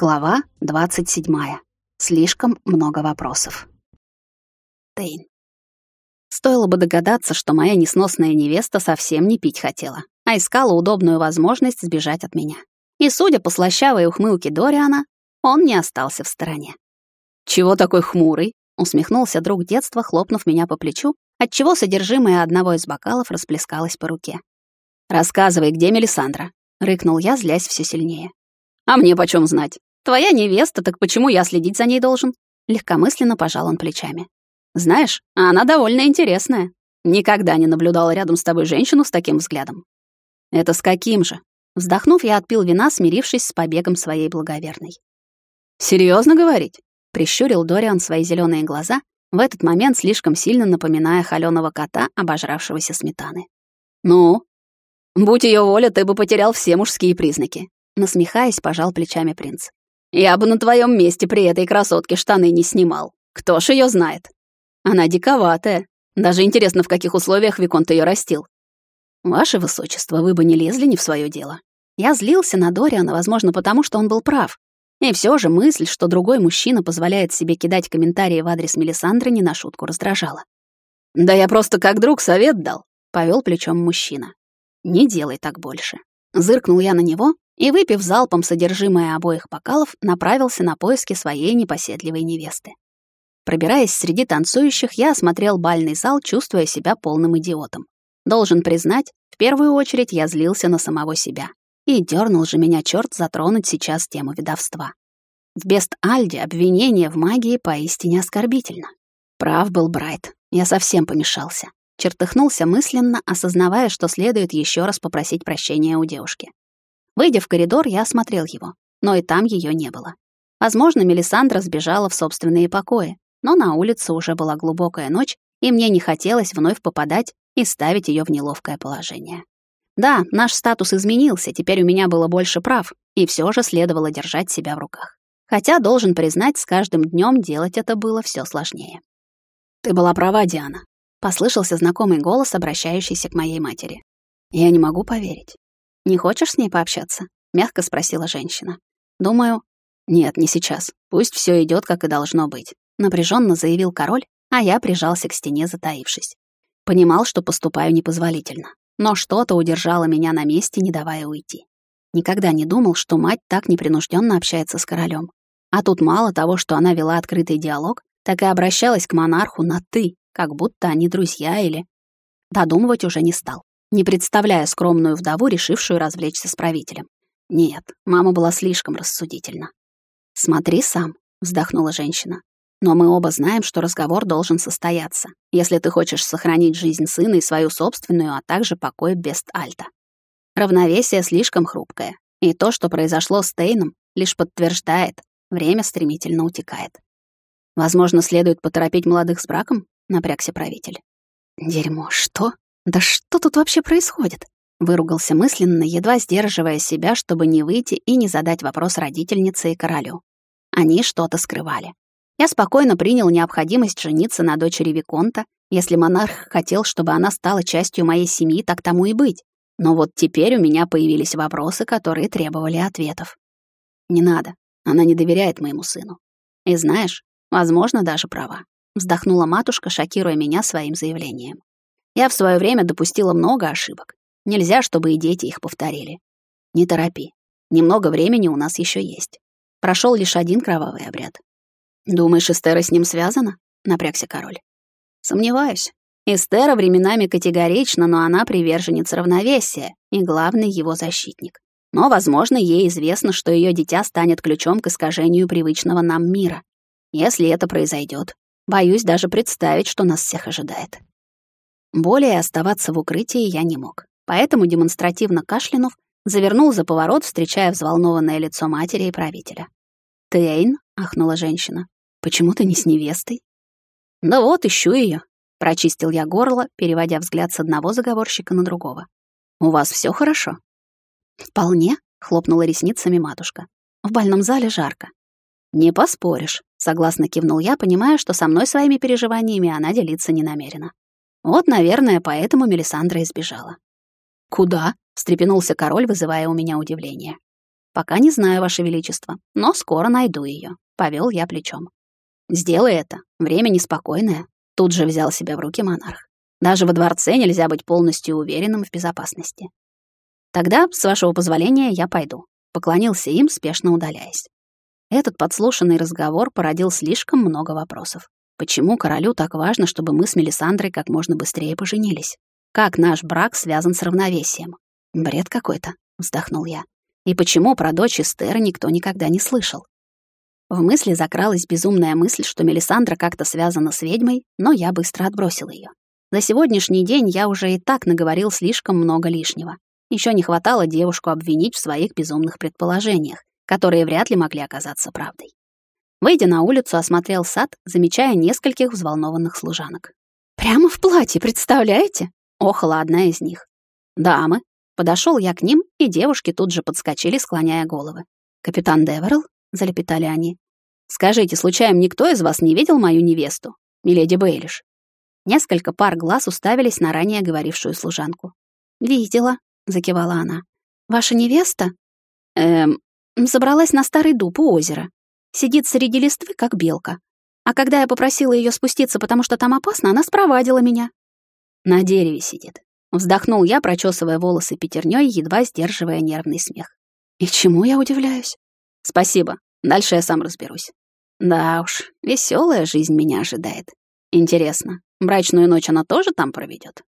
Глава 27. Слишком много вопросов. Тейн. Стоило бы догадаться, что моя несносная невеста совсем не пить хотела, а искала удобную возможность сбежать от меня. И, судя по слащавой ухмылке Дориана, он не остался в стороне. «Чего такой хмурый?» — усмехнулся друг детства, хлопнув меня по плечу, отчего содержимое одного из бокалов расплескалось по руке. «Рассказывай, где Мелисандра?» — рыкнул я, злясь все сильнее. А мне почем знать? Твоя невеста, так почему я следить за ней должен? Легкомысленно пожал он плечами. Знаешь, она довольно интересная. Никогда не наблюдала рядом с тобой женщину с таким взглядом. Это с каким же? Вздохнув, я отпил вина, смирившись с побегом своей благоверной. Серьезно говорить? Прищурил Дориан свои зеленые глаза, в этот момент слишком сильно напоминая холёного кота, обожравшегося сметаны. Ну, будь ее воля, ты бы потерял все мужские признаки. Насмехаясь, пожал плечами принц. «Я бы на твоем месте при этой красотке штаны не снимал. Кто ж ее знает? Она диковатая. Даже интересно, в каких условиях Виконт ее растил. Ваше высочество, вы бы не лезли не в свое дело. Я злился на Дориана, возможно, потому что он был прав. И все же мысль, что другой мужчина позволяет себе кидать комментарии в адрес Мелисандры, не на шутку раздражала. «Да я просто как друг совет дал», — повел плечом мужчина. «Не делай так больше». Зыркнул я на него, и, выпив залпом содержимое обоих бокалов, направился на поиски своей непоседливой невесты. Пробираясь среди танцующих, я осмотрел бальный зал, чувствуя себя полным идиотом. Должен признать, в первую очередь я злился на самого себя. И дернул же меня черт затронуть сейчас тему ведовства. В Бест-Альде обвинение в магии поистине оскорбительно. Прав был Брайт, я совсем помешался. Чертыхнулся мысленно, осознавая, что следует еще раз попросить прощения у девушки. Выйдя в коридор, я осмотрел его, но и там ее не было. Возможно, Мелисандра сбежала в собственные покои, но на улице уже была глубокая ночь, и мне не хотелось вновь попадать и ставить ее в неловкое положение. Да, наш статус изменился, теперь у меня было больше прав, и все же следовало держать себя в руках. Хотя, должен признать, с каждым днем делать это было все сложнее. «Ты была права, Диана», — послышался знакомый голос, обращающийся к моей матери. «Я не могу поверить. «Не хочешь с ней пообщаться?» — мягко спросила женщина. «Думаю...» «Нет, не сейчас. Пусть все идет, как и должно быть», — напряженно заявил король, а я прижался к стене, затаившись. Понимал, что поступаю непозволительно, но что-то удержало меня на месте, не давая уйти. Никогда не думал, что мать так непринужденно общается с королем. А тут мало того, что она вела открытый диалог, так и обращалась к монарху на «ты», как будто они друзья или... Додумывать уже не стал не представляя скромную вдову, решившую развлечься с правителем. Нет, мама была слишком рассудительна. «Смотри сам», — вздохнула женщина. «Но мы оба знаем, что разговор должен состояться, если ты хочешь сохранить жизнь сына и свою собственную, а также покой Бест-Альта. Равновесие слишком хрупкое, и то, что произошло с Тейном, лишь подтверждает, время стремительно утекает. Возможно, следует поторопить молодых с браком?» — напрягся правитель. «Дерьмо, что?» «Да что тут вообще происходит?» Выругался мысленно, едва сдерживая себя, чтобы не выйти и не задать вопрос родительнице и королю. Они что-то скрывали. Я спокойно принял необходимость жениться на дочери Виконта. Если монарх хотел, чтобы она стала частью моей семьи, так тому и быть. Но вот теперь у меня появились вопросы, которые требовали ответов. Не надо, она не доверяет моему сыну. И знаешь, возможно, даже права. Вздохнула матушка, шокируя меня своим заявлением. Я в свое время допустила много ошибок. Нельзя, чтобы и дети их повторили. Не торопи. Немного времени у нас еще есть. Прошел лишь один кровавый обряд. Думаешь, Эстера с ним связана? Напрягся король. Сомневаюсь. Эстера временами категорична, но она приверженец равновесия и главный его защитник. Но, возможно, ей известно, что ее дитя станет ключом к искажению привычного нам мира. Если это произойдет, боюсь даже представить, что нас всех ожидает. Более оставаться в укрытии я не мог, поэтому, демонстративно кашлянув, завернул за поворот, встречая взволнованное лицо матери и правителя. «Тейн?» — ахнула женщина. «Почему ты не с невестой?» «Да вот, ищу ее, прочистил я горло, переводя взгляд с одного заговорщика на другого. «У вас все хорошо?» «Вполне», — хлопнула ресницами матушка. «В бальном зале жарко». «Не поспоришь», — согласно кивнул я, понимая, что со мной своими переживаниями она делиться не намерена. Вот, наверное, поэтому Мелисандра избежала. «Куда?» — встрепенулся король, вызывая у меня удивление. Пока не знаю, Ваше Величество, но скоро найду ее. Повел я плечом. Сделай это. Время неспокойное. Тут же взял себя в руки монарх. Даже во дворце нельзя быть полностью уверенным в безопасности. Тогда, с вашего позволения, я пойду. Поклонился им, спешно удаляясь. Этот подслушанный разговор породил слишком много вопросов. Почему королю так важно, чтобы мы с Мелисандрой как можно быстрее поженились? Как наш брак связан с равновесием? Бред какой-то, вздохнул я. И почему про дочь Эстера никто никогда не слышал? В мысли закралась безумная мысль, что Мелисандра как-то связана с ведьмой, но я быстро отбросил ее. За сегодняшний день я уже и так наговорил слишком много лишнего. Еще не хватало девушку обвинить в своих безумных предположениях, которые вряд ли могли оказаться правдой. Выйдя на улицу, осмотрел сад, замечая нескольких взволнованных служанок. «Прямо в платье, представляете?» — охала одна из них. «Дамы». Подошел я к ним, и девушки тут же подскочили, склоняя головы. «Капитан Деверл?» — залепетали они. «Скажите, случайно никто из вас не видел мою невесту, миледи Бейлиш?» Несколько пар глаз уставились на ранее говорившую служанку. «Видела», — закивала она. «Ваша невеста?» «Эм, забралась на старый дуб у озера. Сидит среди листвы, как белка. А когда я попросила ее спуститься, потому что там опасно, она спровадила меня. На дереве сидит. Вздохнул я, прочесывая волосы пятерней, едва сдерживая нервный смех. И чему я удивляюсь? Спасибо. Дальше я сам разберусь. Да уж, веселая жизнь меня ожидает. Интересно, брачную ночь она тоже там проведет?